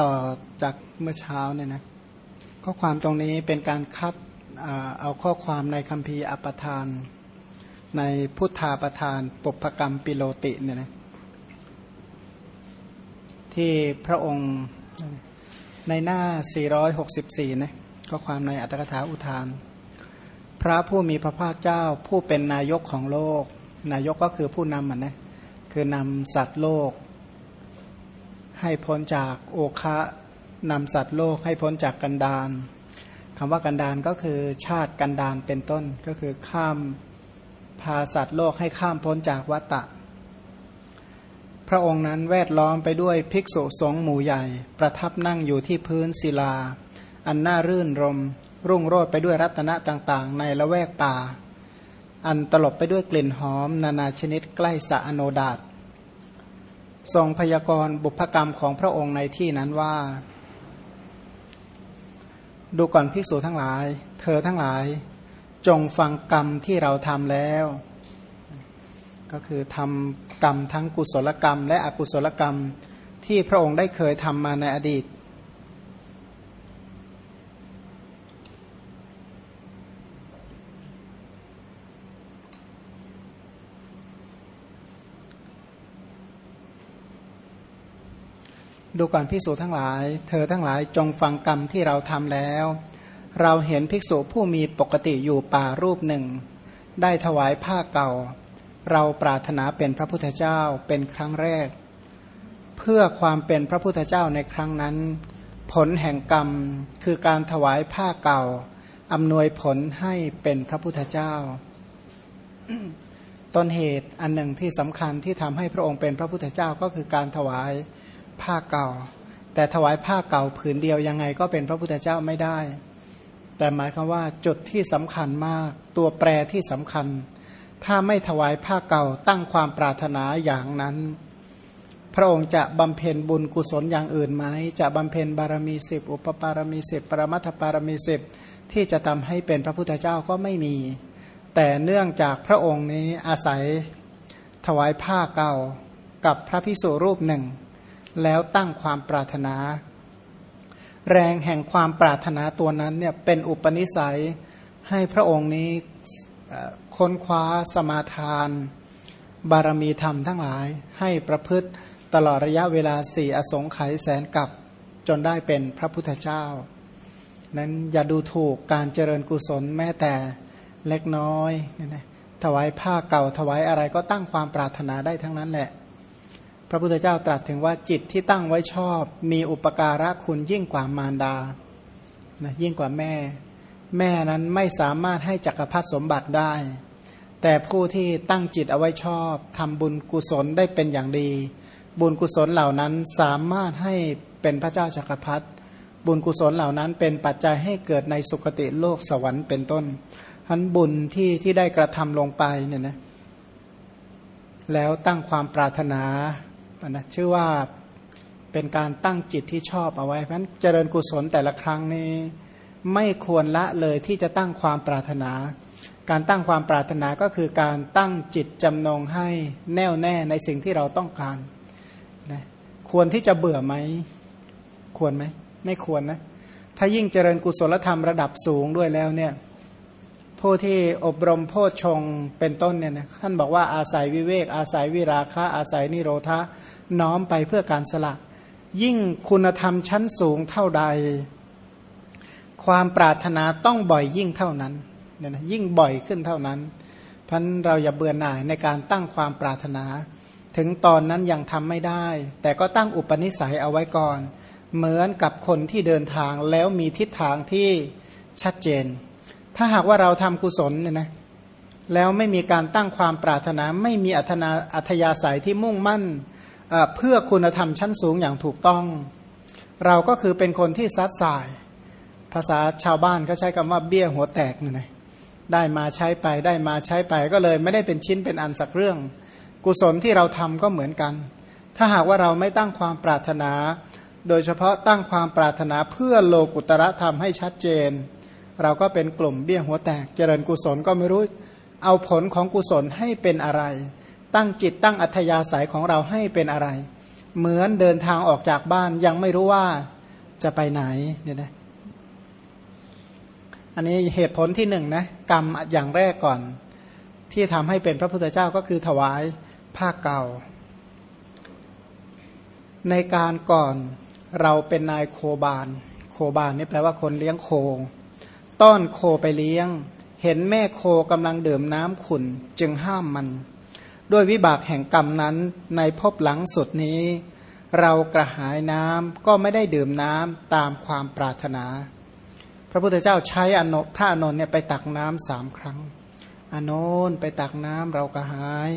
ต่อจากเมื่อเช้าเนี่ยนะข้อความตรงนี้เป็นการคัดเอาข้อความในคัมภีร์อปทาน ในพุทธาประทานปุพกรรมปิโลติเนี่ยนะที่พระองค์ในหน้า 464 นะข้อความในอัตถกถาอุทาน พระผู้มีพระภาคเจ้าผู้เป็นนายกของโลก นายกก็คือผู้นำมันนะคือนำสัตว์โลก ให้พ้นจากโอคะนำสัตว์โลกให้พ้นจากกันดานคำว่ากันดานก็คือชาติกันดานเป็นต้นก็คือข้ามพาสัตว์โลกให้ข้ามพ้นจากวัตตะ พระองค์นั้นแวดล้อมไปด้วยภิกษุสงฆ์หมู่ใหญ่ ประทับนั่งอยู่ที่พื้นศิลา อันน่ารื่นรม รุ่งโรดไปด้วยรัตนะต่างๆ ในละแวกป่า อันตลบไปด้วยกลิ่นหอม นานาชนิดใกล้สะอโนดาต ทรงพยากรณ์บุพกรรมของพระองค์ในที่นั้นว่า ดูก่อนภิกษุทั้งหลาย เธอทั้งหลาย จงฟังกรรมที่เราทำแล้ว ก็คือทำกรรมทั้งกุศลกรรม และอกุศลกรรมที่พระองค์ได้เคยทำมาในอดีต ดูก่อนภิกษุทั้งหลาย เธอทั้งหลายจงฟังกรรมที่เราทำแล้ว เราเห็นภิกษุผู้มีปกติอยู่ป่ารูปหนึ่ง ได้ถวายผ้าเก่า เราปรารถนาเป็นพระพุทธเจ้าเป็นครั้งแรก เพื่อความเป็นพระพุทธเจ้าในครั้งนั้น ผลแห่งกรรมคือการถวายผ้าเก่าอำนวยผลให้เป็นพระพุทธเจ้า ต้นเหตุอันหนึ่งที่สำคัญที่ทำให้พระองค์เป็นพระพุทธเจ้าก็คือการถวาย ผ้าเก่า แต่ถวายผ้าเก่าผืนเดียวยังไงก็เป็นพระพุทธเจ้าไม่ได้ แต่หมายคือว่าจุดที่สำคัญมาก ตัวแปรที่สำคัญ ถ้าไม่ถวายผ้าเก่าตั้งความปรารถนาอย่างนั้น พระองค์จะบำเพ็ญบุญกุศลอย่างอื่นไหมจะบำเพ็ญบารมีสิบอุปปารมีสิบปรมัตถปารมีสิบที่จะทำให้เป็นพระพุทธเจ้าก็ไม่มี แต่เนื่องจากพระองค์นี้อาศัยถวายผ้าเก่ากับพระพิสุรูปหนึ่ง แล้วตั้งความปรารถนา แรงแห่งความปรารถนาตัวนั้นเนี่ยเป็นอุปนิสัยให้พระองค์นี้ค้นคว้าสมาทาน บารมีธรรมทั้งหลาย ให้ประพฤติตลอดระยะเวลาสี่อสงไขยแสนกับจนได้เป็นพระพุทธเจ้า นั้นอย่าดูถูกการเจริญกุศลแม้แต่เล็กน้อย ถวายผ้าเก่าถวายอะไรก็ตั้งความปรารถนาได้ทั้งนั้นแหละ พระพุทธเจ้าตรัสถึงว่าจิตที่ตั้งไว้ชอบ มีอุปการะคุณยิ่งกว่ามารดานะยิ่งกว่าแม่ แม่นั้นไม่สามารถให้จักรพรรดิสมบัติได้ แต่ผู้ที่ตั้งจิตเอาไว้ชอบทำบุญกุศลได้เป็นอย่างดี บุญกุศลเหล่านั้นสามารถให้เป็นพระเจ้าจักรพรรดิบุญกุศลเหล่านั้นเป็นปัจจัยให้เกิดในสุคติโลกสวรรค์เป็นต้นทันบุญที่ที่ได้กระทำลงไปเนี่ยนะแล้วตั้งความปรารถนา นะชื่อว่าเป็นการตั้งจิตที่ชอบเอาไว้เพราะฉะนั้นเจริญกุศลแต่ละครั้งนี้ ไม่ควรละเลยที่จะตั้งความปรารถนา การตั้งความปรารถนาก็คือการตั้งจิตจำนงให้แน่วแน่ในสิ่งที่เราต้องการนะควรที่จะเบื่อไหมควรไหมไม่ควรนะถ้ายิ่งเจริญกุศลธรรมระดับสูงด้วยแล้วเนี่ย ผู้ที่อบรมโพชฌงเป็นต้นเนี่ยนะท่านบอกว่าอาศัยวิเวก อาศัยวิราคะอาศัยนิโรธะน้อมไปเพื่อการสละ ยิ่งคุณธรรมชั้นสูงเท่าใด ความปรารถนาต้องบ่อยยิ่งเท่านั้นเนี่ยนะยิ่งบ่อยขึ้นเท่านั้นพันเราอย่าเบื่อหน่ายในการตั้งความปรารถนา ถึงตอนนั้นยังทำไม่ได้ แต่ก็ตั้งอุปนิสัยเอาไว้ก่อน เหมือนกับคนที่เดินทางแล้วมีทิศทางที่ชัดเจน ถ้าหากว่าเราทำกุศลเนี่ยนะแล้วไม่มีการตั้งความปรารถนา ไม่มีอัธนาอัธยาศัยที่มุ่งมั่นเพื่อคุณธรรมชั้นสูงอย่างถูกต้อง เราก็คือเป็นคนที่ซัดสาย ภาษาชาวบ้านเขาใช้คำว่าเบี้ยหัวแตกเนี่ยนะได้มาใช้ไปได้มาใช้ไปก็เลยไม่ได้เป็นชิ้นเป็นอันสักเรื่อง กุศลที่เราทำก็เหมือนกัน ถ้าหากว่าเราไม่ตั้งความปรารถนา โดยเฉพาะตั้งความปรารถนาเพื่อโลกุตระธรรมให้ชัดเจน เราก็เป็นกลุ่มเบี้ยหัวแตก เจริญกุศลก็ไม่รู้ เอาผลของกุศลให้เป็นอะไร ตั้งจิตตั้งอัธยาศัยของเราให้เป็นอะไร เหมือนเดินทางออกจากบ้านยังไม่รู้ว่าจะไปไหนเนี่ยนะอันนี้เหตุผลที่หนึ่งนะกรรมอย่างแรกก่อน ที่ทำให้เป็นพระพุทธเจ้าก็คือถวายผ้าเก่า ในการก่อนเราเป็นนายโคบานโคบานนี่แปลว่าคนเลี้ยงโค ต้อนโคไปเลี้ยง เห็นแม่โคกำลังดื่มน้ำขุนจึงห้ามมัน ด้วยวิบากแห่งกรรมนั้นในภพหลังสุดนี้ เรากระหายน้ำก็ไม่ได้ดื่มน้ำตามความปรารถนา พระพุทธเจ้าใช้อนพระอนนท์เนี่ยไปตักน้ำสามครั้ง อนนท์ไปตักน้ำเรากระหาย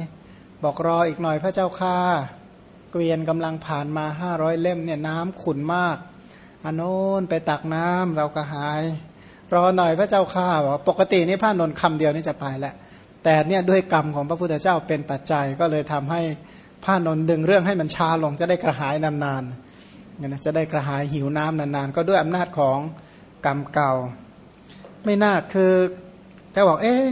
บอกรออีกหน่อยพระเจ้าค่าเกวียนกำลังผ่านมาห้าร้อยเล่มเนี่ยน้ำขุนมากอานนไปตักน้ำเราก็หาย รอหน่อยพระเจ้าข้าบอกปกตินี่พระนนคำเดียวนี่จะไปแหละแต่เนี่ยด้วยกรรมของพระพุทธเจ้าเป็นปัจจัยก็เลยทำให้พระนนดึงเรื่องให้มันช้าลงจะได้กระหายนานๆเนี่ยนะจะได้กระหายหิวน้ำนานๆ ก็ด้วยอำนาจของกรรมเก่า ไม่น่าคือจะบอกเอ๊ะ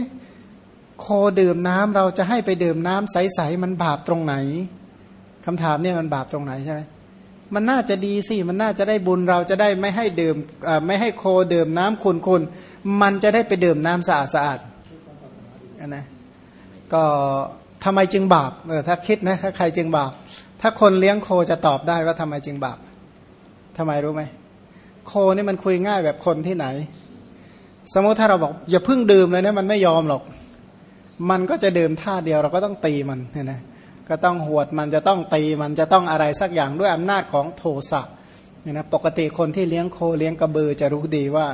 โคดื่มน้ำเราจะให้ไปดื่มน้ำใสๆมันบาปตรงไหนคำถามเนี่ยมันบาปตรงไหนใช่ไหม มันน่าจะดีสิ มันน่าจะได้บุญเราจะได้ไม่ให้ดื่มไม่ให้โคดื่มน้ำคุณคุณมันจะได้ไปดื่มน้ำสะอาดสะอาดนะก็ทำไมจึงบาปเออถ้าคิดนะถ้าใครจึงบาป ถ้าคนเลี้ยงโคจะตอบได้ว่าทำไมจึงบาปทำไมรู้ไหมโคนี่มันคุยง่ายแบบคนที่ไหน สมมติถ้าเราบอก อย่าพึ่งดื่มเลยนะมันไม่ยอมหรอก มันก็จะดื่มท่าเดียวเราก็ต้องตีมันเนี่ยนะ ก็ต้องหวดมันจะต้องตีมันจะต้องอะไรสักอย่างด้วยอำนาจของโทสะเนี่ยนะปกติคนที่เลี้ยงโคเลี้ยงกระบือจะรู้ดีว่า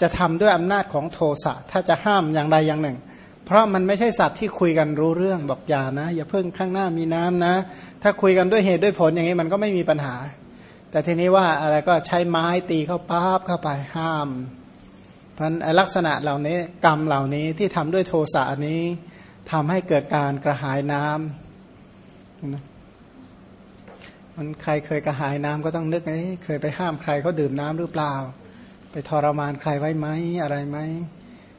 จะทำด้วยอำนาจของโทสะถ้าจะห้ามอย่างใดอย่างหนึ่ง เพราะมันไม่ใช่สัตว์ที่คุยกันรู้เรื่องบอกอย่านะ อย่าเพิ่งข้างหน้ามีน้ำนะ ถ้าคุยกันด้วยเหตุด้วยผลอย่างนี้มันก็ไม่มีปัญหา แต่ทีนี้ว่าอะไรก็ใช้ไม้ตีเข้าป้าบเข้าไปห้ามพันลักษณะเหล่านี้กรรมเหล่านี้ที่ทำด้วยโทสะนี้ทำให้เกิดการกระหายน้ำ นะมันใครเคยกระหายน้ำก็ต้องนึกไงเคยไปห้ามใครเขาดื่มน้ำหรือเปล่า ไปทรมานใครไว้ไหมอะไรไหม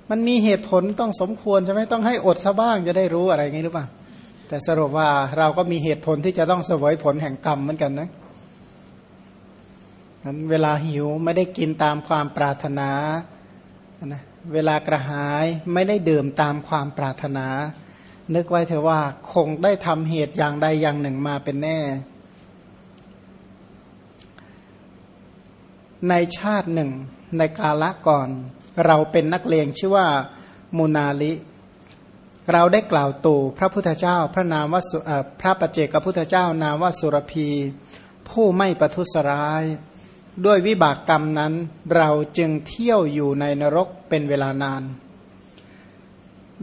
มันมีเหตุผลต้องสมควรใช่ไหมต้องให้อดซะบ้างจะได้รู้อะไรงี้หรือเปล่าแต่สรุปว่าเราก็มีเหตุผลที่จะต้องเสวยผลแห่งกรรมเหมือนกันนะนั้นเวลาหิวไม่ได้กินตามความปรารถนานะเวลากระหายไม่ได้ดื่มตามความปรารถนา นึกไว้เถอะว่าคงได้ทำเหตุอย่างใดอย่างหนึ่งมาเป็นแน่ ในชาติหนึ่ง ในกาละก่อน เราเป็นนักเลงชื่อว่ามูนาลิ เราได้กล่าวตู่พระพุทธเจ้า พระนามว่าพระปเจกพุทธเจ้านามว่าสุรพี ผู้ไม่ประทุษร้าย ด้วยวิบากกรรมนั้น เราจึงเที่ยวอยู่ในนรกเป็นเวลานาน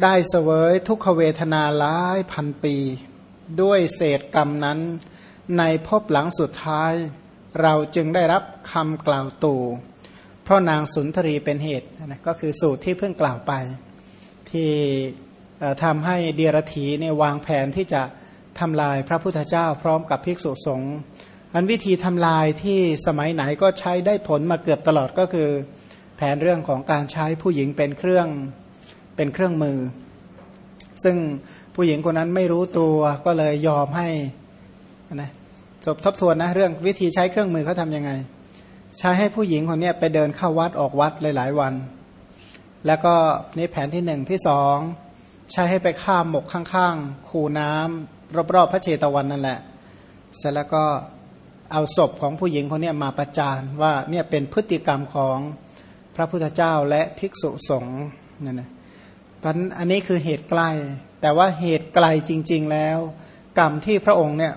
ได้เสวยทุกขเวทนาหลายพันปี ด้วยเศษกรรมนั้น ในภพหลังสุดท้าย เราจึงได้รับคำกล่าวตู่เพราะนางสุนทรีเป็นเหตุนะก็คือสูตรที่เพิ่งกล่าวไป ที่ทำให้เดียรถีเนี่ยวางแผนที่จะทำลายพระพุทธเจ้าพร้อมกับภิกษุสงฆ์อันวิธีทำลายที่สมัยไหนก็ใช้ได้ผลมาเกือบตลอดก็คือ แผนเรื่องของการใช้ผู้หญิงเป็นเครื่อง เป็นเครื่องมือ ซึ่งผู้หญิงคนนั้นไม่รู้ตัวก็เลยยอมให้นะจบทบทวนนะเรื่องวิธีใช้เครื่องมือเขาทำยังไง ใช้ให้ผู้หญิงคนนี้ไปเดินเข้าวัดออกวัดหลาย ๆ วัน แล้วก็นี่แผนที่หนึ่งที่สองใช้ให้ไปข้ามหมกข้างๆ คูน้ำรอบๆพระเชตวันนั่นแหละ เสร็จแล้วก็เอาศพของผู้หญิงคนนี้มาประจานว่าเนี่ยเป็นพฤติกรรมของพระพุทธเจ้าและภิกษุสงฆ์นั่นนะ พันอันนี้คือเหตุใกล้ แต่ว่าเหตุไกลจริง ๆแล้ว กรรมที่พระองค์เนี่ย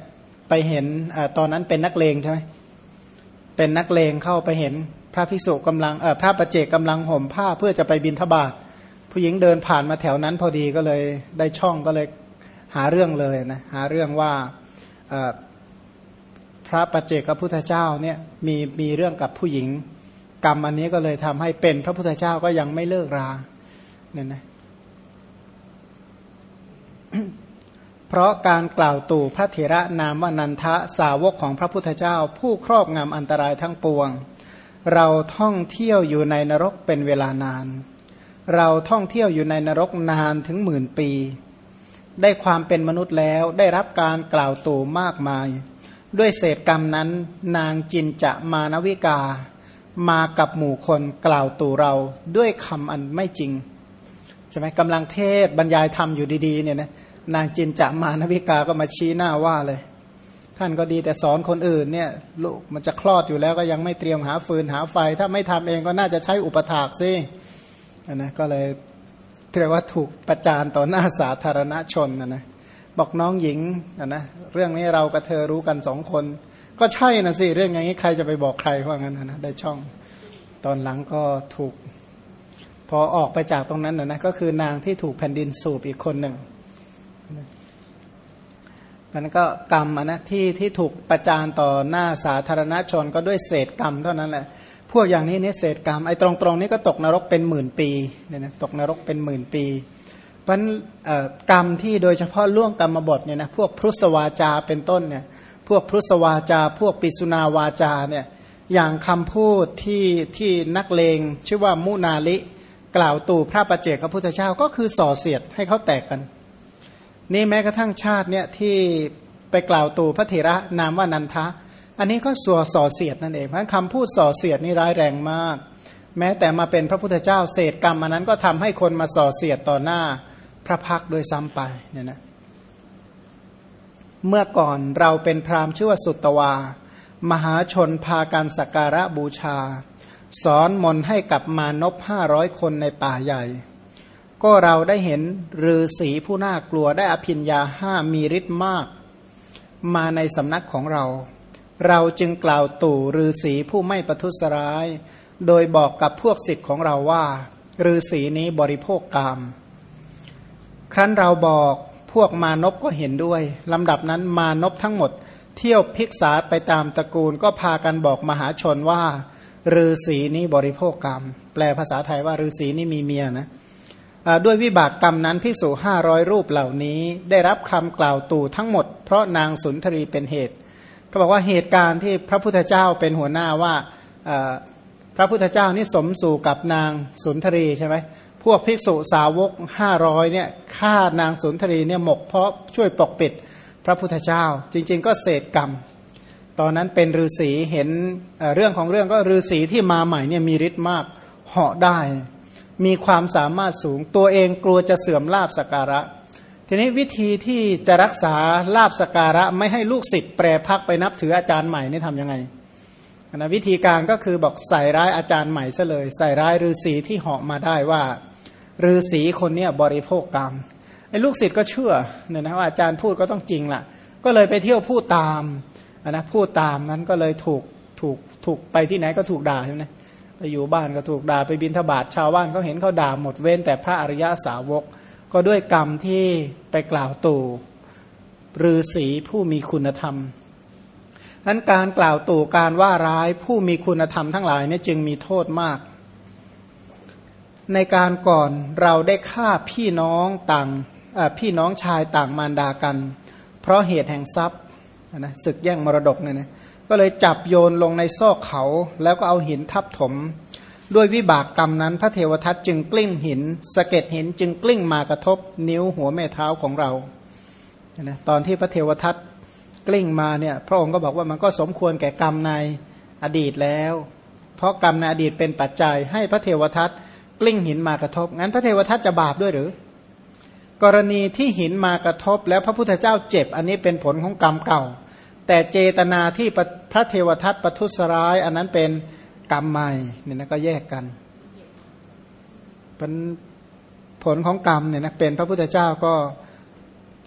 ไปเห็นอตอนนั้นเป็นนักเลงใช่ไหมเป็นนักเลงเข้าไปเห็นพระภิกษุกำลังพระประเจกกำลังห่มผ้าเพื่อจะไปบินทบาทผู้หญิงเดินผ่านมาแถวนั้นพอดีก็เลยได้ช่องก็เลยหาเรื่องเลยนะหาเรื่องว่าพระประเจกพระพุทธเจ้าเนี่ยมีมีเรื่องกับผู้หญิง กรรมอันนี้ก็เลยทำให้เป็นพระพุทธเจ้าก็ยังไม่เลิกราเนี่ยนะ เพราะการกล่าวตู่พระเถระนามว่านันทะสาวกของพระพุทธเจ้า ผู้ครอบงำอันตรายทั้งปวง เราท่องเที่ยวอยู่ในนรกเป็นเวลานาน เราท่องเที่ยวอยู่ในนรกนานถึงหมื่นปี ได้ความเป็นมนุษย์แล้วได้รับการกล่าวตู่มากมาย ด้วยเศษกรรมนั้นนางจินจะมานวิกา มากับหมู่คนกล่าวตู่เราด้วยคำอันไม่จริงใช่ไหมกำลังเทศบรรยายธรรมอยู่ดีๆเนี่ยนะ นางจินจะมานวิกาก็มาชี้หน้าว่าเลย ท่านก็ดีแต่สอนคนอื่นเนี่ยลูกมันจะคลอดอยู่แล้วก็ยังไม่เตรียมหาฟืนหาไฟ ถ้าไม่ทำเองก็น่าจะใช้อุปถากสินะก็เลยเรียกว่าถูกประจานต่อหน้าสาธารณชนนะนะบอกน้องหญิงนะนะเรื่องนี้เรากับเธอรู้กันสองคน ก็ใช่นะสิเรื่องอย่างนี้ใครจะไปบอกใครว่างั้นนะได้ช่อง ตอนหลังก็ถูก พอออกไปจากตรงนั้นนะนะก็คือนางที่ถูกแผ่นดินสูบอีกคนหนึ่ง มันก็กรรมนะที่ที่ถูกประจานต่อหน้าสาธารณชนก็ด้วยเศษกรรมเท่านั้นแหละพวกอย่างนี้เนี่ยเศษกรรมไอ้ตรงๆนี้ก็ตกนรกเป็นหมื่นปีเนี่ยนะตกนรกเป็นหมื่นปีเพราะกรรมที่โดยเฉพาะล่วงกรรมบทเนี่ยนะพวกพุทธวาจาเป็นต้นเนี่ยพวกพุทธวาจา พวกปิสุนาวาจาเนี่ยอย่างคำพูดที่ที่นักเลงชื่อว่ามุนาลิ กล่าวตู่พระประเจกพระพุทธเจ้าก็คือส่อเสียดให้เขาแตกกัน นี่แม้กระทั่งชาติเนี่ยที่ไปกล่าวตู่พระเถระนามว่านันทะ อันนี้ก็สัวส่อเสียดนั่นเองเพราะคำพูดส่อเสียดนี่ร้ายแรงมาก แม้แต่มาเป็นพระพุทธเจ้าเศษกรรมอันนั้นก็ทำให้คนมาส่อเสียดต่อหน้าพระพักโดยซ้ำไปเนี่ยนะเมื่อก่อนเราเป็นพราหมณ์ชื่อว่าสุตวา มหาชนพาการสักการะบูชา สอนมนให้กับมานพห้าร้อยคนในป่าใหญ่ ก็เราได้เห็นฤาษีผู้น่ากลัวได้อภิญญาห้ามีฤทธิ์มาก มาในสำนักของเรา เราจึงกล่าวตู่ฤาษีผู้ไม่ประทุษร้าย โดยบอกกับพวกสิทธิ์ของเราว่าฤาษีนี้บริโภคกาม ครั้นเราบอกพวกมานพก็เห็นด้วยลำดับนั้นมานพทั้งหมด เที่ยวพิกษาไปตามตระกูลก็พากันบอกมหาชนว่าฤาษีนี้บริโภคกรรม แปลภาษาไทยว่าฤาษีนี้มีเมียนะ ด้วยวิบากกรรมนั้นพิสูห้าร้อยรูปเหล่านี้ ได้รับคำกล่าวตู่ทั้งหมด เพราะนางสุนทรีเป็นเหตุ ก็บอกว่าเหตุการณ์ที่พระพุทธเจ้าเป็นหัวหน้าว่าพระพุทธเจ้านี่สมสู่กับนางสุนทรีใช่ไหมพวกภิกษุสาวกห้าร้อยเนี่ยฆ่านางสุนทรีเนี่ยหมกเพราะช่วยปกปิดพระพุทธเจ้า จริง ๆ ก็เศษกรรม ตอนนั้นเป็นฤาษีเห็นเรื่องของเรื่องก็ฤาษีที่มาใหม่เนี่ยมีฤทธิ์มากเหาะได้ มีความสามารถสูง ตัวเองกลัวจะเสื่อมลาบสการะ ทีนี้วิธีที่จะรักษาลาบสการะไม่ให้ลูกศิษย์แปรพักไปนับถืออาจารย์ใหม่นี่ทำยังไงนะวิธีการก็คือบอกใส่ร้ายอาจารย์ใหม่ซะเลย ใส่ร้ายฤาษีที่เหาะมาได้ว่าฤาษีคนเนี้ยบริโภคกรรมไอ้ลูกศิษย์ก็เชื่อเนี่ยนะว่าอาจารย์พูดก็ต้องจริงล่ะ ก็เลยไปเที่ยวพูดตามนะพูดตามนั้นก็เลยถูกถูกถูกไปที่ไหนก็ถูกด่าใช่ไหม ไปอยู่บ้านก็ถูกด่าไปบินทบาทชาวบ้านเขาเห็นเขาด่าหมดเว้น แต่พระอริยาสาวก ก็ด้วยกรรมที่ไปกล่าวตู่ฤาษีผู้มีคุณธรรมนั้นการกล่าวตู่การว่าร้ายผู้มีคุณธรรมทั้งหลายนี่จึงมีโทษมาก ในการก่อนเราได้ฆ่าพี่น้องต่างพี่น้องชายต่างมารดากัน เพราะเหตุแห่งทรัพย์นะศึกแย่งมรดกเนี่ยนะ ก็เลยจับโยนลงในซอกเขา แล้วก็เอาหินทับถม ด้วยวิบากกรรมนั้น พระเทวทัตจึงกลิ้งหินสะเก็ดหินจึงกลิ้งมากระทบนิ้วหัวแม่เท้าของเรานะตอนที่พระเทวทัตกลิ้งมาเนี่ยพระองค์ก็บอกว่ามันก็สมควรแก่กรรมในอดีตแล้ว เพราะกรรมในอดีตเป็นปัจจัย ให้พระเทวทัตกลิ้งหินมากระทบ งั้นพระเทวทัตจะบาปด้วยหรือ กรณีที่หินมากระทบแล้วพระพุทธเจ้าเจ็บ อันนี้เป็นผลของกรรมเก่า แต่เจตนาที่ พระเทวทัตประทุษร้าย อันนั้นเป็นกรรมใหม่เนี่ยนะก็แยกกันเป็นผลของกรรมเนี่ยนะเป็นพระพุทธเจ้าก็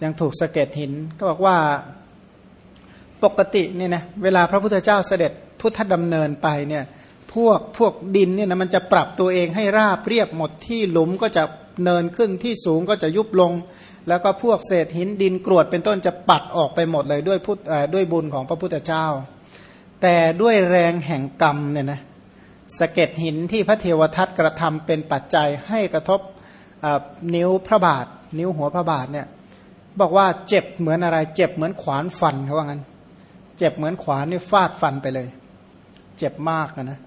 ยังถูกสะเก็ดหิน ก็บอกว่าปกติเนี่ยนะเวลาพระพุทธเจ้าเสด็จพุทธดำเนินไปเนี่ยพวกพวกดินเนี่ยนะมันจะปรับตัวเองให้ราบเรียบหมดที่หลุมก็จะเนินขึ้นที่สูงก็จะยุบลง แล้วก็พวกเศษหินดินกรวดเป็นต้นจะปัดออกไปหมดเลยด้วยพุทธด้วยบุญของพระพุทธเจ้า แต่ด้วยแรงแห่งกรรมเนี่ยนะสะเก็ดหินที่พระเทวทัตกระทำเป็นปัจจัยให้กระทบนิ้วพระบาท นิ้วหัวพระบาทเนี่ยบอกว่าเจ็บเหมือนอะไร เจ็บเหมือนขวานฟันเขาว่างั้น เจ็บเหมือนขวานนี่ฟาดฟันไปเลย เจ็บมากนะ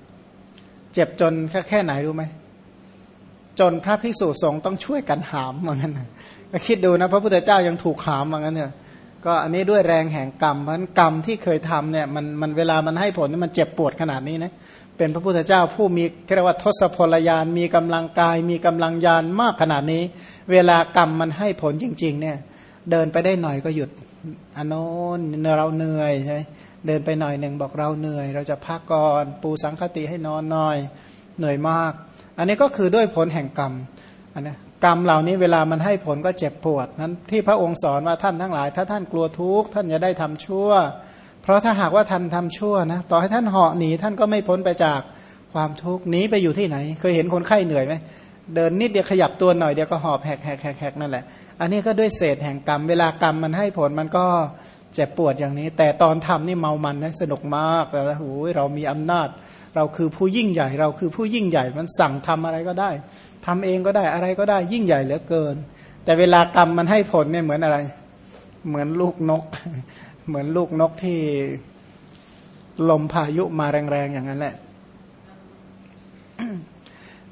เจ็บจนแค่แค่ไหนรู้ไหมจนพระภิกษุสงฆ์ต้องช่วยกันหามเหมือนกันคิดดูนะ พระพุทธเจ้ายังถูกหามเหมือนกันเนี่ย ก็อันนี้ด้วยแรงแห่งกรรมเพราะกรรมที่เคยทำเนี่ยมันมันเวลามันให้ผลมันเจ็บปวดขนาดนี้นะเป็นพระพุทธเจ้าผู้มีเรียกว่าทศพลยานมีกำลังกาย มีกำลังยานมากขนาดนี้ เวลากรรมมันให้ผลจริง ๆ เนี่ย เดินไปได้หน่อยก็หยุดอันโน้นเราเหนื่อยใช่ไหมเดินไปหน่อยหนึ่งบอกเราเหนื่อย เราจะพักก่อนปูสังคติให้นอนหน่อยเหนื่อยมาก อันนี้ก็คือด้วยผลแห่งกรรมอันนี้ กรรมเหล่านี้เวลามันให้ผลก็เจ็บปวดนั้นที่พระองค์สอนว่าท่านทั้งหลาย ถ้าท่านกลัวทุกข์ท่านจะได้ทำชั่ว เพราะถ้าหากว่าท่านทำชั่วนะต่อให้ท่านเหาะหนีท่านก็ไม่พ้นไปจากความทุกข์หนีไปอยู่ที่ไหน เคยเห็นคนไข้เหนื่อยไหมเดินนิดเดียวขยับตัวหน่อยเดียวก็หอบแหกแหกแหกนั่นแหละอันนี้ก็ด้วยเศษแห่งกรรม เวลากรรมมันให้ผลมันก็เจ็บปวดอย่างนี้ แต่ตอนทำนี่เมามันนะสนุกมากแล้วโอ้ยเรามีอำนาจ เราคือผู้ยิ่งใหญ่ เราคือผู้ยิ่งใหญ่มันสั่งทำอะไรก็ได้ทำเองก็ได้อะไรก็ได้ยิ่งใหญ่เหลือเกิน แต่เวลากรรมมันให้ผลเนี่ยเหมือนอะไร เหมือนลูกนก เหมือนลูกนกที่ลมพายุมาแรงๆอย่างนั้นแหละ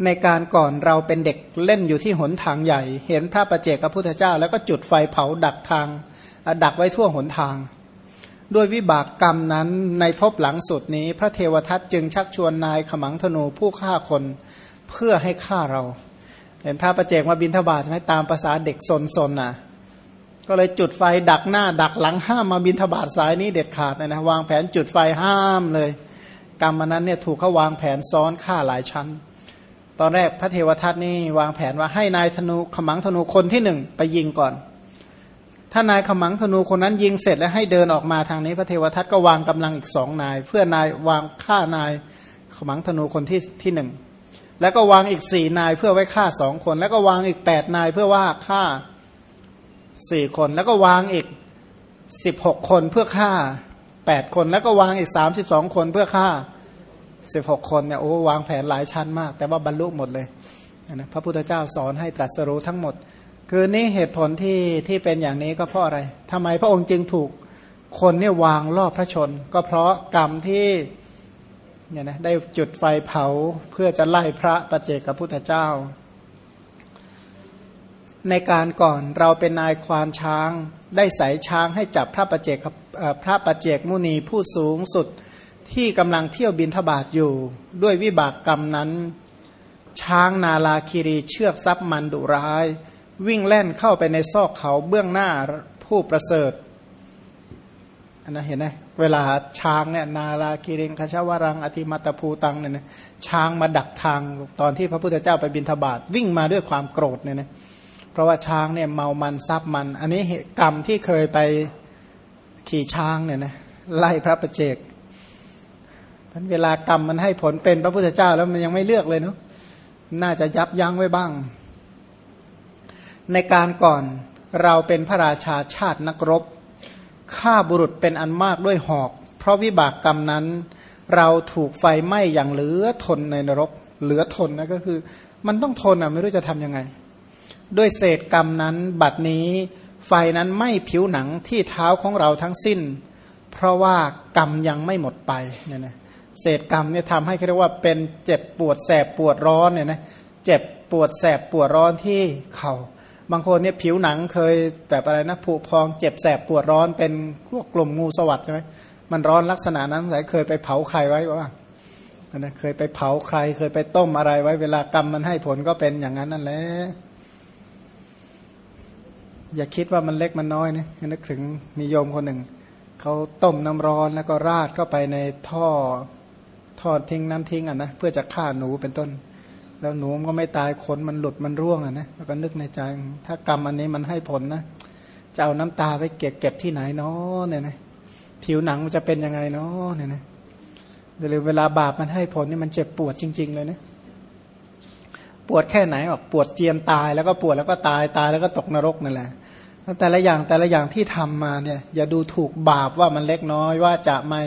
ในการก่อนเราเป็นเด็กเล่นอยู่ที่หนทางใหญ่ เห็นพระประเจกพระพุทธเจ้า แล้วก็จุดไฟเผาดักทางดักไว้ทั่วหนทาง ด้วยวิบากกรรมนั้นในภพหลังสุดนี้ พระเทวทัตจึงชักชวนนายขมังธนูผู้ฆ่าคนเพื่อให้ฆ่าเรา เห็นพระประเจกมาบินทบาทใช่ไหมตามภาษาเด็กซนๆน่ะก็เลยจุดไฟดักหน้าดักหลังห้ามมาบินทบาทสายนี้เด็ดขาดเลยนะวางแผนจุดไฟห้ามเลย กรรมนั้นเนี่ยถูกเขาวางแผนซ้อนฆ่าหลายชั้น ตอนแรกพระเทวทัตนี่วางแผนว่าให้นายธนูขมังธนูคนที่หนึ่งไปยิงก่อน ถ้านายขมังธนูคนนั้นยิงเสร็จแล้วให้เดินออกมาทางนี้ พระเทวทัตก็วางกำลังอีกสองนาย เพื่อนายวางฆ่านายขมังธนูคนที่ที่หนึ่งแล้วก็วางอีกสี่นายเพื่อไว้ฆ่าสองคน แล้วก็วางอีกแปดนายเพื่อว่าฆ่าสี่คน แล้วก็วางอีกสิบหกคนเพื่อฆ่าแปดคน แล้วก็วางอีกสามสิบสองคนเพื่อฆ่าสิบหกคนเนี่ยโอ้วางแผนหลายชั้นมาก แต่ว่าบรรลุหมดเลยนะพระพุทธเจ้าสอนให้ตรัสรู้ทั้งหมด คือนี่เหตุผลที่ที่เป็นอย่างนี้ก็เพราะอะไรทำไมพระองค์จึงถูกคนเนี่ยวางรอบพระชน ก็เพราะกรรมที่เนี่ยนะได้จุดไฟเผาเพื่อจะไล่พระประเจกับพุทธเจ้า ในการก่อนเราเป็นนายควานช้างได้ใส่ช้างให้จับพระประเจกพระประเจกมุนีผู้สูงสุดที่กำลังเที่ยวบินทบาทอยู่ ด้วยวิบากกรรมนั้น ช้างนาลาคิรีเชือกซับมันดุร้าย วิ่งแล่นเข้าไปในซอกเขาเบื้องหน้าผู้ประเสริฐอันนั้นเห็นไหมเวลาช้างเนี่ยนาลากิริงคชาวรังอธิมัตภูตังเนี่ยนะช้างมาดักทางตอนที่พระพุทธเจ้าไปบินทบาทวิ่งมาด้วยความโกรธเนี่ยนะเพราะว่าช้างเนี่ยเมามันซับมัน อันนี้กรรมที่เคยไปขี่ช้างเนี่ยนะไล่พระประเจกท่านเวลากรรมมันให้ผลเป็นพระพุทธเจ้าแล้วมันยังไม่เลือกเลยเนาะน่าจะยับยั้งไว้บ้าง ในการก่อนเราเป็นพระราชาชาตินักรบฆ่าบุรุษเป็นอันมากด้วยหอก เพราะวิบากกรรมนั้น เราถูกไฟไหม้อย่างเหลือทนในนรก เหลือทนนะก็คือ มันต้องทนอะไม่รู้จะทำยังไง ด้วยเศษกรรมนั้นบัดนี้ไฟนั้นไหม้ผิวหนังที่เท้าของเราทั้งสิ้น เพราะว่ากรรมยังไม่หมดไปเนี่ยนะเศษกรรมเนี่ยทำให้เรียกว่าเป็นเจ็บปวดแสบปวดร้อนเนี่ยนะเจ็บปวดแสบปวดร้อนที่เขา่า บางคนเนี่ยผิวหนังเคยแบบอะไรนะผุพองเจ็บแสบปวดร้อนเป็นพวกกลุ่มงูสวัสด์ใช่ไหมมันร้อนลักษณะนั้นสายเคยไปเผาใครไว้บ้างนะเคยไปเผาใครเคยไปต้มอะไรไว้เวลากรรมมันให้ผลก็เป็นอย่างนั้นนั่นแหละอย่าคิดว่ามันเล็กมันน้อยนะนึกถึงมีโยมคนหนึ่งเขาต้มน้ำร้อนแล้วก็ราดเข้าไปในท่อท่อทิ้งน้ำทิ้งอะนะเพื่อจะฆ่าหนูเป็นต้น แล้วหนูมันก็ไม่ตายขนมันหลุดมันร่วงอะนะแล้วก็นึกในใจ ถ้ากรรมอันนี้มันให้ผลนะจะเอาน้ำตาไปเก็บเก็บที่ไหนเนาะเนี่ยนะผิวหนังมันจะเป็นยังไงเนาะเนี่ยนะเวลาบาปมันให้ผลนี่มันเจ็บปวดจริง ๆ เลยนะปวดแค่ไหนออกปวดเจียนตายแล้วก็ปวดแล้วก็ตายตายแล้วก็ตกนรกนั่นแหละแต่ละอย่างแต่ละอย่างที่ทำมาเนี่ย อย่าดูถูกบาปว่ามันเล็กน้อยว่าจะไม่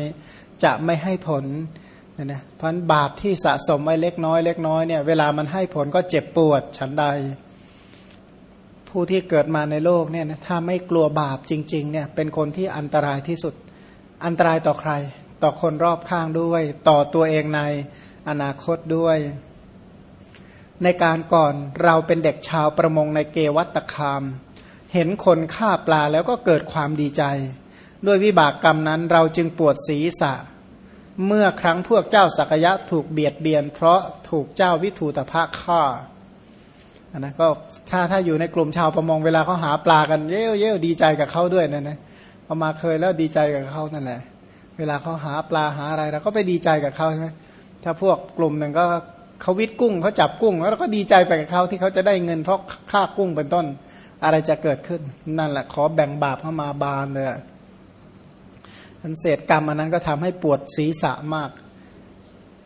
จะไม่ให้ผล เนี่ยนะพันบาปที่สะสมไว้เล็กน้อยเล็กน้อยเนี่ยเวลามันให้ผลก็เจ็บปวดฉันใด ผู้ที่เกิดมาในโลกเนี่ยนะถ้าไม่กลัวบาปจริงๆเนี่ยเป็นคนที่อันตรายที่สุด อันตรายต่อใคร ต่อคนรอบข้างด้วย ต่อตัวเองในอนาคตด้วย ในการก่อนเราเป็นเด็กชาวประมงในเกวัตคาม เห็นคนฆ่าปลาแล้วก็เกิดความดีใจ ด้วยวิบากกรรมนั้นเราจึงปวดศีรษะ เมื่อครั้งพวกเจ้าสักยะถูกเบียดเบียน เพราะถูกเจ้าวิถูตภะฆ่าอันนะก็ถ้าถ้าอยู่ในกลุ่มชาวประมงเวลาเขาหาปลากันเย้เย้ดีใจกับเขาด้วยนะนะพอมาเคยแล้วดีใจกับเขานั่นแหละ เวลาเขาหาปลาหาอะไรเราก็ไปดีใจกับเขาใช่ไหมถ้าพวกกลุ่มหนึ่งก็เขาวิทกุ้งเขาจับกุ้งแล้วเราก็ดีใจไปกับเขาที่เขาจะได้เงินเพราะค่ากุ้งเป็นต้น อะไรจะเกิดขึ้น นั่นแหละขอแบ่งบาปเข้ามาบานเลย อันเศษกรรมอันนั้นก็ทำให้ปวดศีรษะมาก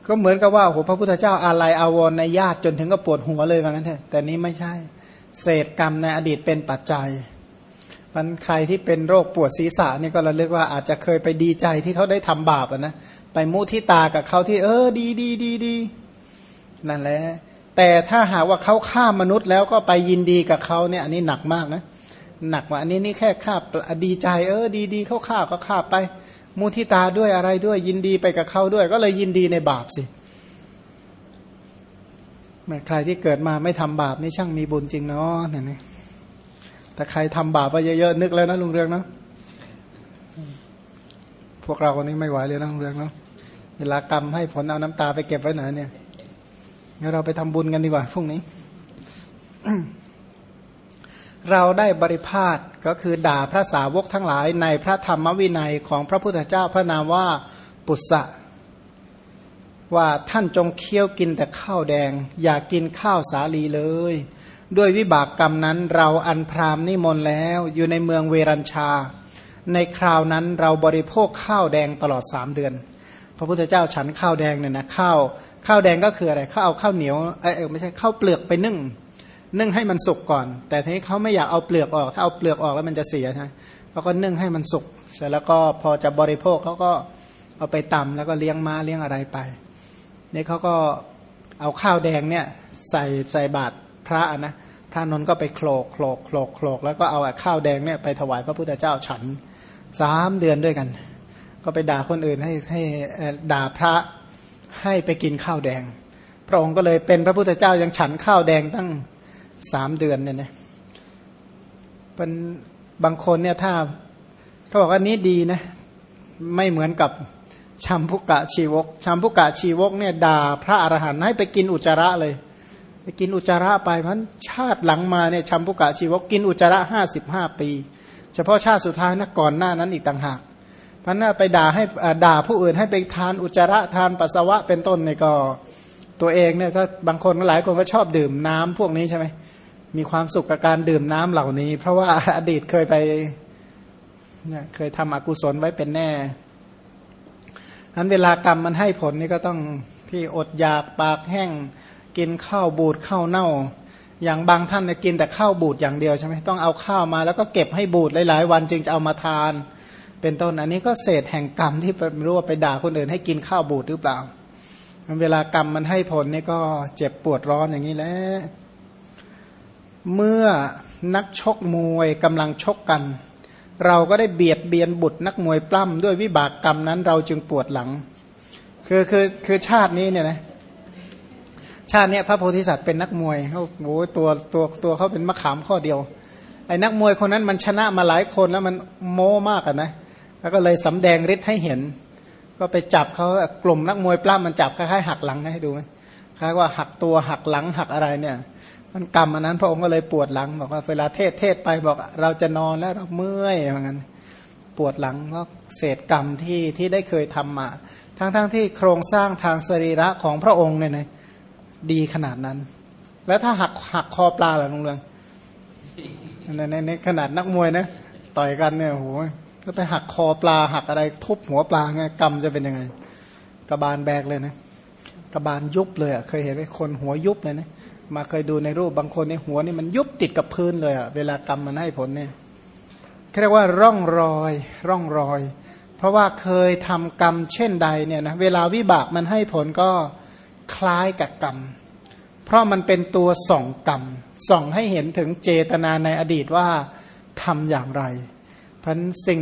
ก็เหมือนกับว่าโหพระพุทธเจ้าอะไรอาวรในญาติจนถึงก็ปวดหัวเลยว่างั้นเถอะแต่นี้ไม่ใช่ เศษกรรมในอดีตเป็นปัจจัยมันใครที่เป็นโรคปวดศีรษะนี่ก็เราเรียกว่าอาจจะเคยไปดีใจที่เขาได้ทำบาปนะไปมุทิตากับเขาที่ เออดีดีดีดีนั่นแหละแต่ถ้าหากว่าเขาฆ่ามนุษย์แล้วก็ไปยินดีกับเขาเนี่ย อันนี้หนักมากนะหนักว่าอันนี้นี่แค่ฆ่าดีใจ เออ ดีดีเขาฆ่าก็ฆ่าไป มุทิตาด้วยอะไรด้วย ยินดีไปกับเขาด้วย ก็เลยยินดีในบาปสิใครที่เกิดมาไม่ทำบาปนี่ช่างมีบุญจริงเนาะเนี่ยแต่ใครทำบาปไปเยอะๆนึกแล้วนะลุงเรืองเนาะพวกเราคนนี้ไม่ไหวเลยนะลุงเรืองเนาะเวลากรรมให้ผลเอาน้ำตาไปเก็บไว้ไหนเนี่ยงั้นเราไปทำบุญกันดีกว่าพรุ่งนี้ เราได้บริพาทก็คือด่าพระสาวกทั้งหลายในพระธรรมวินัยของพระพุทธเจ้าพระนามว่าปุษะว่าท่านจงเคี้ยวกินแต่ข้าวแดง อย่ากกินข้าวสาลีเลย ด้วยวิบากกรรมนั้นเราอันพรามนิมนต์แล้วอยู่ในเมืองเวรัญชา ในคราวนั้นเราบริโภคข้าวแดงตลอดสามเดือน พระพุทธเจ้าฉันข้าวแดงเนี่ยนะข้าวข้าวแดงก็คืออะไรเขาเอาข้าวเหนียวเออไม่ใช่ข้าวเปลือกไปนึ่ง นึ่งให้มันสุกก่อน แต่ทีนี้เขาไม่อยากเอาเปลือกออก ถ้าเอาเปลือกออกแล้วมันจะเสียใช่ไหมเขาก็นึ่งให้มันสุกเสร็จแล้วก็พอจะบริโภคเขาก็เอาไปตำแล้วก็เลี้ยงม้าเลี้ยงอะไรไปนี่เขาก็เอาข้าวแดงเนี่ยใส่ใส่บาตรพระนะพระนนท์ก็ไปโคลกโคลกโคลกโคลกแล้วก็เอาข้าวแดงเนี่ยไปถวายพระพุทธเจ้าฉันสามเดือนด้วยกัน ก็ไปด่าคนอื่นให้ให้ด่าพระให้ไปกินข้าวแดง พระองค์ก็เลยเป็นพระพุทธเจ้ายังฉันข้าวแดงตั้ง สามเดือนเนี่ยนะเป็นบางคนเนี่ยถ้าเขาบอกว่านี้ดีนะไม่เหมือนกับชัมพุกะชีวกชัมพุกะชีวกเนี่ยด่าพระอรหันต์ให้ไปกินอุจจาระเลย ไปกินอุจจาระไปมันชาติหลังมาเนี่ยชัมพุกะชีวกกินอุจจาระห้าสิบห้าปี เฉพาะชาติสุดท้ายนะก่อนหน้านั้นอีกต่างหากพันน่าไปด่าให้ด่าผู้อื่นให้ไปทานอุจจาระทานปัสสาวะเป็นต้นเนี่ยก็ตัวเองเนี่ยถ้าบางคนหลายคนก็ชอบดื่มน้ำพวกนี้ใช่ไหม มีความสุขกับการดื่มน้ำเหล่านี้ เพราะว่าอดีตเคยไปเนี่ยเคยทำอกุศลไว้เป็นแน่นั้นเวลากรรมมันให้ผลนี่ก็ต้องที่อดอยากปากแห้ง กินข้าวบูดข้าวเน่า อย่างบางท่านเนี่ยกินแต่ข้าวบูดอย่างเดียวใช่ไหมต้องเอาข้าวมาแล้วก็เก็บให้บูดหลาย ๆ วันจึงจะเอามาทาน เป็นต้นอันนี้ก็เศษแห่งกรรมที่ไม่รู้ว่าไปด่าคนอื่นให้กินข้าวบูดหรือเปล่าเวลากรรมมันให้ผลนี่ก็เจ็บปวดร้อนอย่างนี้แหละ เมื่อนักชกมวยกำลังชกกัน เราก็ได้เบียดเบียนบุตรนักมวยปล้ำด้วยวิบากกรรมนั้นเราจึงปวดหลัง คือคือคือชาตินี้เนี่ยนะชาติเนี้ยพระโพธิสัตว์เป็นนักมวยเขาโอ้ตัวตัวตัวเขาเป็นมะขามข้อเดียว ไอ้นักมวยคนนั้นมันชนะมาหลายคนแล้วมันโม้มากอะนะแล้วก็เลยสำแดงฤทธิ์ให้เห็น ก็ไปจับเขากลุ่มนักมวยปล้ำมันจับคล้ายๆหักหลังให้ดูไหมคล้ายว่าหักตัวหักหลังหักอะไรเนี่ย มันกรรมอันนั้น พระองค์ก็เลยปวดหลัง บอกว่าเวลาเทศเทศไปบอกเราจะนอนแล้วเราเมื่อยเหมือนกันปวดหลังเพราะเศษกรรมที่ที่ได้เคยทำมา ทั้งๆทที่โครงสร้างทางสรีระของพระองค์เนี่ยนะดีขนาดนั้น แล้วถ้าหักหักคอปลาล่ะลุงเรืองในในขนาดนักมวยนะต่อยกันเนี่ยโหก็ไปหักคอปลาหักอะไรทุบหัวปลาไงกรรมจะเป็นยังไง กระบาลแบกเลยนะกระบาลยุบเลยอะเคยเห็นไหมคนหัวยุบเลยนะ มาเคยดูในรูปบางคนในหัวนี่มันยุบติดกับพื้นเลยอะเวลากรรมมันให้ผลเนี่ยเรียกว่าร่องรอย ร่องรอย เพราะว่าเคยทำกรรมเช่นใดเนี่ยนะเวลาวิบากมันให้ผลก็คล้ายกับกรรม เพราะมันเป็นตัวส่องกรรมส่องให้เห็นถึงเจตนาในอดีตว่าทำอย่างไรพันสิ่ง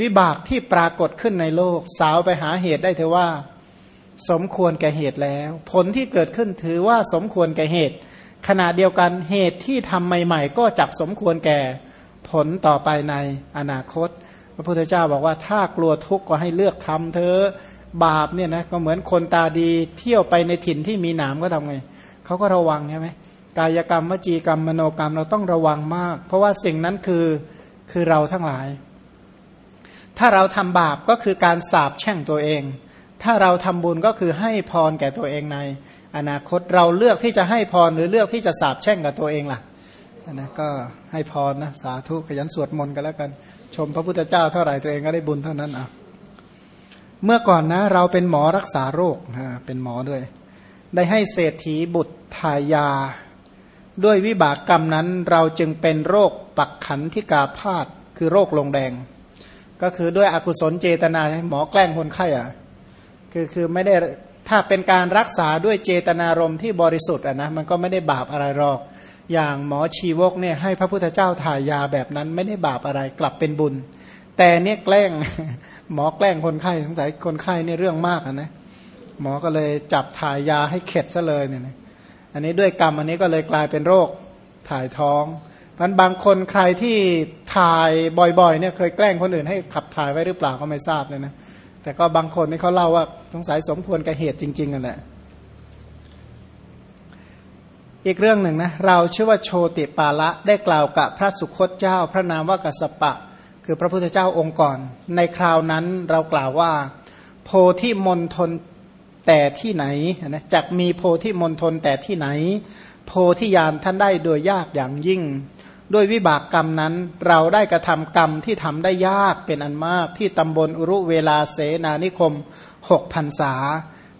วิบากที่ปรากฏขึ้นในโลก สาวไปหาเหตุได้เถอะว่า สมควรแก่เหตุแล้ว ผลที่เกิดขึ้นถือว่าสมควรแก่เหตุ ขณะเดียวกันเหตุที่ทำใหม่ ๆ ก็จักสมควรแก่ผลต่อไปในอนาคต พระพุทธเจ้าบอกว่าถ้ากลัวทุกข์ก็ให้เลือกทำเธอบาปเนี่ยนะก็เหมือนคนตาดีเที่ยวไปในถิ่นที่มีหนามก็ทำไงเขาก็ระวังใช่ไหมกายกรรมวจีกรรมมโนกรรมเราต้องระวังมาก เพราะว่าสิ่งนั้นคือคือเราทั้งหลาย ถ้าเราทำบาปก็คือการสาบแช่งตัวเอง ถ้าเราทำบุญก็คือให้พรแก่ตัวเองใน อนาคตเราเลือกที่จะให้พรหรือเลือกที่จะสาบแช่งกับตัวเองล่ะนะก็ให้พรนะสาธุขยันสวดมนต์กันแล้วกัน ชมพระพุทธเจ้าเท่าไหร่ตัวเองก็ได้บุญเท่านั้นอะเมื่อก่อนนะเราเป็นหมอรักษาโรคเป็นหมอด้วย ได้ให้เศรษฐีบุตรทายา ด้วยวิบากกรรมนั้นเราจึงเป็นโรคปักขันที่กาพาดคือโรคลงแดง ก็คือด้วยอกุศลเจตนาหมอแกล้งคนไข้อะ คือคือไม่ได้ถ้าเป็นการรักษาด้วยเจตนารมณ์ที่บริสุทธิ์อะนะมันก็ไม่ได้บาปอะไรหรอก อย่างหมอชีวกเนี่ยให้พระพุทธเจ้าถ่ายยาแบบนั้นไม่ได้บาปอะไรกลับเป็นบุญ แต่เนี่ยแกล้งหมอแกล้งคนไข้สงสัยคนไข้เนี่ยเรื่องมากนะหมอก็เลยจับถ่ายยาให้เข็ดซะเลยเนี่ยอันนี้ด้วยกรรมอันนี้ก็เลยกลายเป็นโรคถ่ายท้องพันบางคนใครที่ถ่ายบ่อยๆเนี่ยเคยแกล้งคนอื่นให้ขับถ่ายไว้หรือเปล่าก็ไม่ทราบเลยนะ แต่ก็บางคนนี่เขาเล่าว่าสงสัยสมควรกับเหตุจริงๆกันแหละอีกเรื่องหนึ่งนะเราชื่อว่าโชติปาละได้กล่าวกับพระสุคตเจ้า พระนามว่ากัสปะ คือพระพุทธเจ้าองค์ก่อน ในคราวนั้นเรากล่าวว่า โพธิมณฑลแต่ที่ไหนนะจักมีโพธิมณฑลแต่ที่ไหน โพธิญาณท่านได้โดยยากอย่างยิ่ง ด้วยวิบากกรรมนั้น เราได้กระทำกรรมที่ทำได้ยากเป็นอันมากที่ตำบลอุรุเวลาเสนานิคมหกพันษา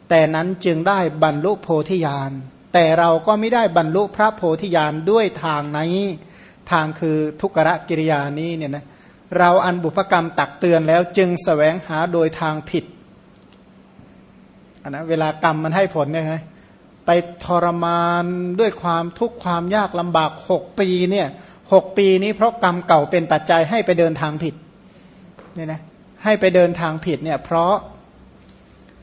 แต่นั้นจึงได้บรรลุโพธิญาณ แต่เราก็ไม่ได้บรรลุพระโพธิญาณด้วยทางไหนทางคือทุกขกิริยานี้เนี่ยนะเราอันบุพกรรมตักเตือนแล้วจึงสแสวงหาโดยทางผิดนนะเวลากรรมมันให้ผลเนี่ยไงไปทรมานด้วยความทุกข์ความยากลำบากหกปีเนี่ย หกปีนี้เพราะกรรมเก่าเป็นปัจจัยให้ไปเดินทางผิดเนี่ยนะให้ไปเดินทางผิดเนี่ยเพราะ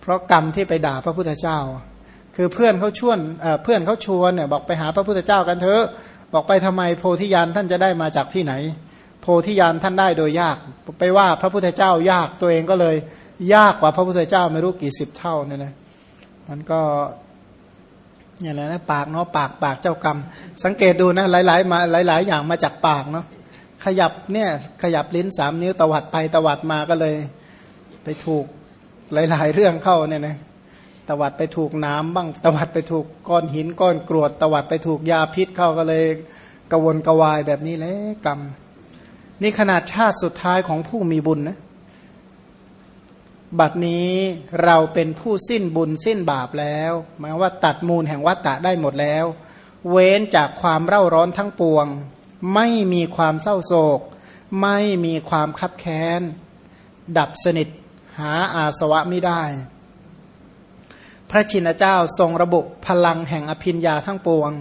เพราะกรรมที่ไปด่าพระพุทธเจ้า คือเพื่อนเขาชวนเพื่อนเขาชวนเนี่ยบอกไปหาพระพุทธเจ้ากันเถอะ บอกไปทำไมโพธิญาณท่านจะได้มาจากที่ไหน โพธิญาณท่านได้โดยยาก ไปว่าพระพุทธเจ้ายากตัวเองก็เลย ยากกว่าพระพุทธเจ้าไม่รู้กี่สิบเท่าเนี่ยนะมันก็ อย่างไรนะปากเนาะปากปากเจ้ากรรม สังเกตดูนะหลายๆมาหลาย ๆ อย่างมาจากปากเนาะขยับเนี่ยขยับลิ้นสามนิ้วตวัดไปตวัดมาก็เลย ไปถูกหลาย ๆ เรื่องเข้าเนี่ยนะตวัดไปถูกน้ำบ้างตวัดไปถูกก้อนหินก้อนกรวด ตวัดไปถูกยาพิษเข้าก็เลยกระวนกระวายแบบนี้แหละกรรม นี่ขนาดชาติสุดท้ายของผู้มีบุญนะ บัดนี้เราเป็นผู้สิ้นบุญสิ้นบาปแล้วหมายว่าตัดมูลแห่งวัตตะได้หมดแล้ว เว้นจากความเร่าร้อนทั้งปวง ไม่มีความเศร้าโศก ไม่มีความคับแค้น ดับสนิทหาอาสวะไม่ได้ พระชินเจ้าทรงระบุพลังแห่งอภินยาทั้งปวง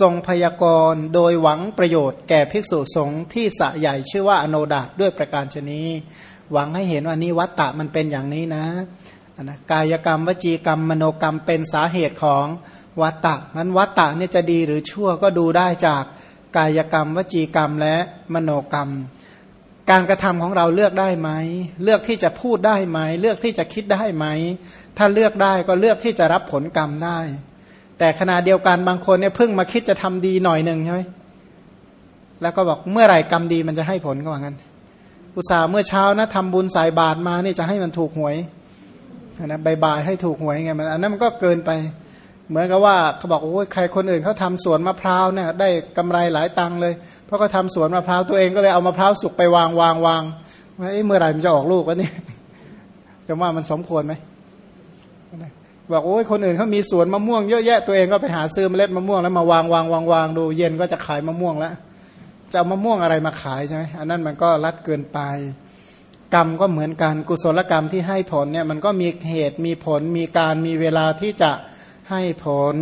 ทรงพยากรณ์โดยหวังประโยชน์แก่ภิกษุสงฆ์ที่สะใหญ่ชื่อว่าอโนดาตด้วยประการชนี หวังให้เห็นว่านี้วัตตะมันเป็นอย่างนี้นะนะกายกรรมวจีกรรมมโนกรรมเป็นสาเหตุของวัตตะนั้นวัตตะเนี่ยจะดีหรือชั่วก็ดูได้จากกายกรรมวจีกรรมและมโนกรรม การกระทำของเราเลือกได้ไหม เลือกที่จะพูดได้ไหม เลือกที่จะคิดได้ไหม ถ้าเลือกได้ก็เลือกที่จะรับผลกรรมได้ แต่ขณะเดียวกันบางคนเนี่ยเพิ่งมาคิดจะทำดีหน่อยหนึ่งใช่ไหมแล้วก็บอกเมื่อไหร่กรรมดีมันจะให้ผลก็ว่างั้น อุตส่าห์เมื่อเช้านะทำบุญใส่บาตรมานี่จะให้มันถูกหวยนะบายบายให้ถูกหวยไงมันอันนั้นมันก็เกินไป เหมือนกับว่าเขาบอกโอ้ยใครคนอื่นเขาทาสวนมะพร้าวเนี่ยได้กำไรหลายตังค์เลย เพราะเขาทาสวนมะพร้าวตัวเองก็เลยเอามะพร้าวสุกไปวางวางวางเมื่อไหร่มันจะออกลูกวะนี่จะว่ามันสมควรไหมบอกโอ้ยคนอื่นเขามีสวนมะม่วงเยอะแยะตัวเองก็ไปหาซื้อเมล็ดมะม่วงแล้วมาวางวางวางวางดู เย็นก็จะขายมะม่วงแล้ว จะเอามะม่วงอะไรมาขายใช่ไหมอันนั้นมันก็รัดเกินไป กรรมก็เหมือนกันกุศลกรรมที่ให้ผลเนี่ยมันก็มีเหตุมีผลมีการมีเวลาที่จะให้ผล